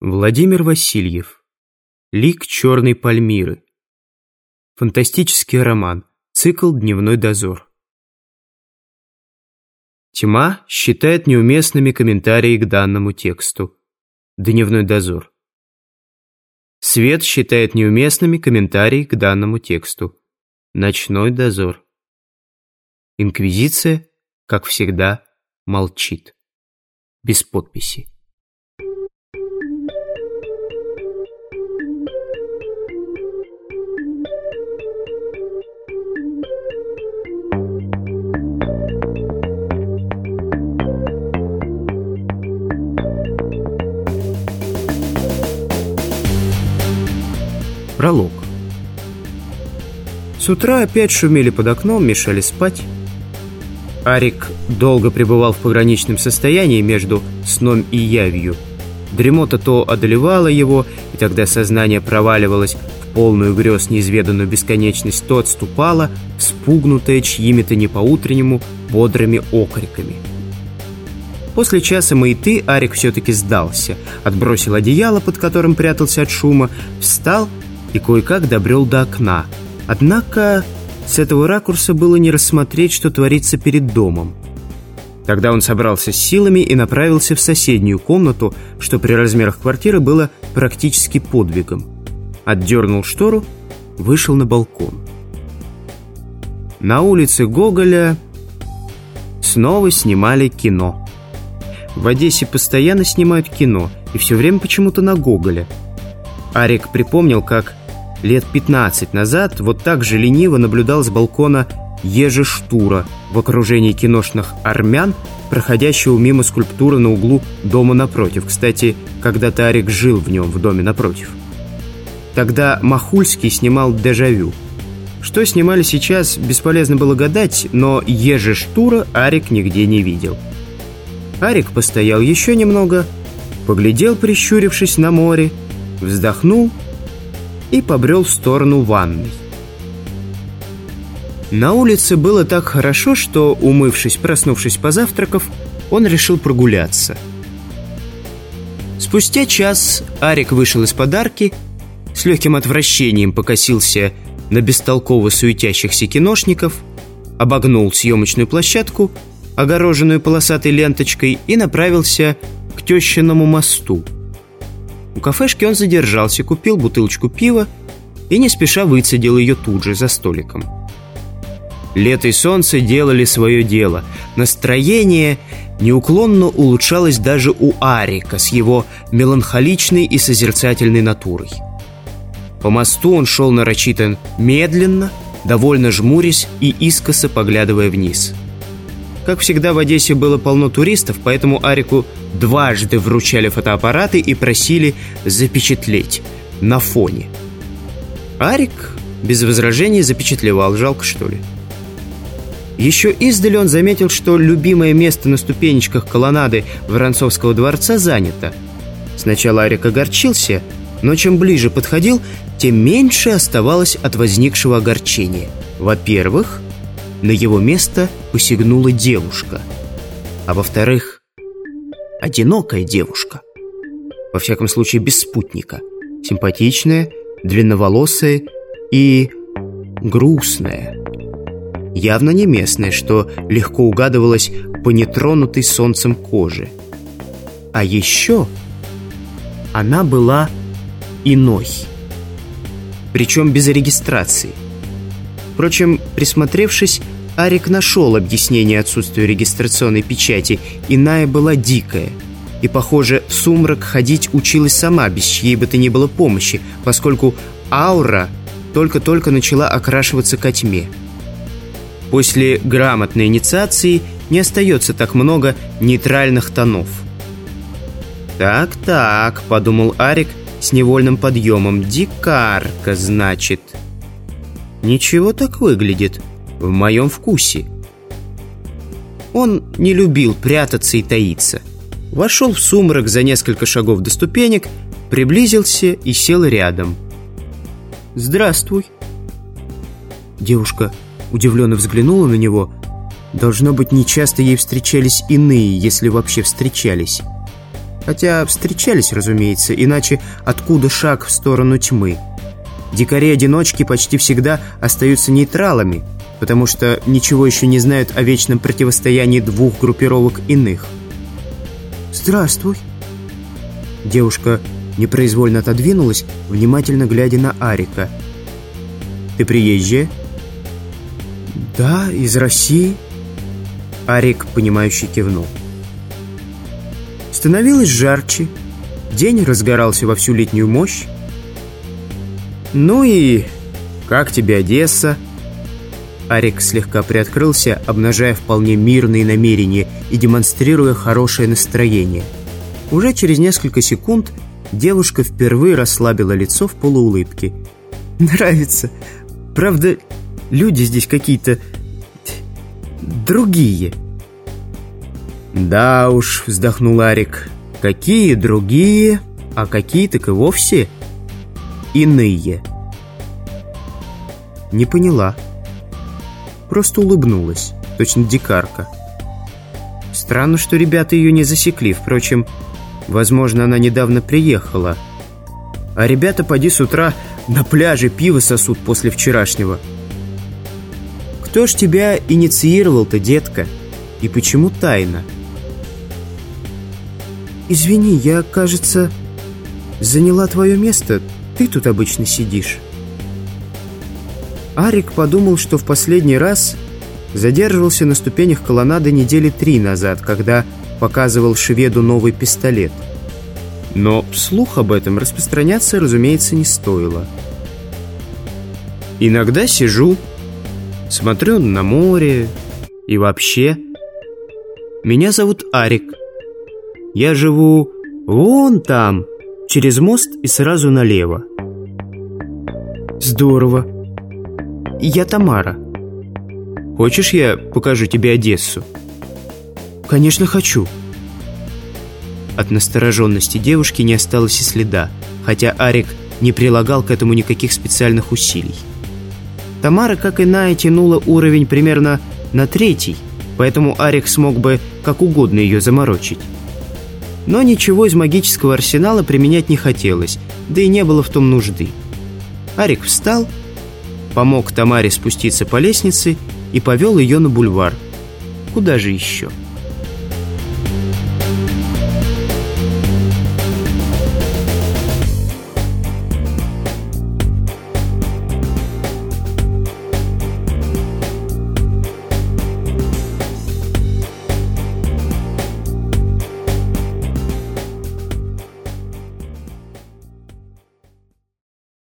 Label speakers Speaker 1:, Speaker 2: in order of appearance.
Speaker 1: Владимир Васильев. Лик черной Пальмиры. Фантастический роман. Цикл «Дневной дозор». Тьма считает неуместными комментарии к данному тексту. Дневной дозор. Свет считает неуместными комментарии к данному тексту. Ночной дозор. Инквизиция, как всегда, молчит. Без подписи. Пролог. С утра опять шумели под окном, мешали спать. Арик долго пребывал в пограничном состоянии между сном и явью. Дремота то одолевала его, и тогда сознание проваливалось в полную грез неизведанную бесконечность, то отступало, спугнутое чьими-то не по-утреннему бодрыми окриками. После часа маяты Арик все-таки сдался, отбросил одеяло, под которым прятался от шума, встал и кое-как добрел до окна. Однако с этого ракурса было не рассмотреть, что творится перед домом. Тогда он собрался с силами и направился в соседнюю комнату, что при размерах квартиры было практически подвигом. Отдернул штору, вышел на балкон. На улице Гоголя снова снимали кино. В Одессе постоянно снимают кино, и все время почему-то на Гоголя. Арик припомнил, как лет 15 назад вот так же лениво наблюдал с балкона Ежи Штура в окружении киношных армян, проходящего мимо скульптуры на углу дома напротив. Кстати, когда-то Арик жил в нем, в доме напротив. Тогда Махульский снимал «Дежавю». Что снимали сейчас, бесполезно было гадать, но Ежи Штура Арик нигде не видел. Арик постоял еще немного, поглядел, прищурившись на море, вздохнул и побрел в сторону ванной. На улице было так хорошо, что, умывшись, проснувшись позавтракав, он решил прогуляться. Спустя час Арик вышел из подарки, с легким отвращением покосился на бестолково суетящихся киношников, обогнул съемочную площадку, огороженную полосатой ленточкой, и направился к тещиному мосту – у кафешки он задержался, купил бутылочку пива и не спеша выцедил ее тут же, за столиком. Лето и солнце делали свое дело. Настроение неуклонно улучшалось даже у Арика с его меланхоличной и созерцательной натурой. По мосту он шел нарочито медленно, довольно жмурясь и искоса поглядывая вниз – как всегда, в Одессе было полно туристов, поэтому Арику дважды вручали фотоаппараты и просили запечатлеть на фоне. Арик без возражений запечатлевал, жалко что ли. Еще издали он заметил, что любимое место на ступенечках колоннады Воронцовского дворца занято. Сначала Арик огорчился, но чем ближе подходил, тем меньше оставалось от возникшего огорчения. Во-первых, на его место посягнула девушка. А во-вторых, одинокая девушка. Во всяком случае, без спутника. Симпатичная, длинноволосая и грустная. Явно не местная, что легко угадывалось по нетронутой солнцем коже. А еще она была иной. Причем без регистрации – Впрочем, присмотревшись, Арик нашел объяснение отсутствию регистрационной печати. Иная была дикая. И, похоже, в сумрак ходить училась сама, без чьей бы то ни было помощи, поскольку аура только-только начала окрашиваться ко тьме. После грамотной инициации не остается так много нейтральных тонов. «Так-так», — подумал Арик с невольным подъемом, — «дикарка, значит». Ничего так выглядит, в моем вкусе. Он не любил прятаться и таиться. Вошел в сумрак за несколько шагов до ступенек, приблизился и сел рядом. «Здравствуй». Девушка удивленно взглянула на него. Должно быть, нечасто ей встречались иные, если вообще встречались. Хотя встречались, разумеется, иначе откуда шаг в сторону тьмы? Дикари-одиночки почти всегда остаются нейтралами, потому что ничего еще не знают о вечном противостоянии двух группировок иных. «Здравствуй!» Девушка непроизвольно отодвинулась, внимательно глядя на Арика. «Ты приезжая?» «Да, из России». Арик, понимающе кивнул. Становилось жарче, день разгорался во всю летнюю мощь. «Ну и как тебе Одесса?» Арик слегка приоткрылся, обнажая вполне мирные намерения и демонстрируя хорошее настроение. Уже через несколько секунд девушка впервые расслабила лицо в полуулыбке. «Нравится. Правда, люди здесь какие-то... другие». «Да уж», — вздохнул Арик, — «какие другие, а какие так и вовсе иные». Не поняла. Просто улыбнулась, точно дикарка. Странно, что ребята ее не засекли. Впрочем, возможно, она недавно приехала. А ребята, поди с утра, на пляже пиво сосут после вчерашнего. Кто ж тебя инициировал-то, детка? И почему тайна? «Извини, я, кажется, заняла твое место. Ты тут обычно сидишь». Арик подумал, что в последний раз задерживался на ступенях колоннады недели три назад, когда показывал шведу новый пистолет. Но слух об этом распространяться, разумеется, не стоило. Иногда сижу, смотрю на море и вообще. Меня зовут Арик. Я живу вон там, через мост и сразу налево. Здорово. Я Тамара. Хочешь, я покажу тебе Одессу? Конечно, хочу. От настороженности девушки не осталось и следа, хотя Арик не прилагал к этому никаких специальных усилий. Тамара, как и Ная, тянула уровень примерно на третий, поэтому Арик смог бы как угодно ее заморочить. Но ничего из магического арсенала применять не хотелось, да и не было в том нужды. Арик встал, помог Тамаре спуститься по лестнице и повел ее на бульвар. Куда же еще?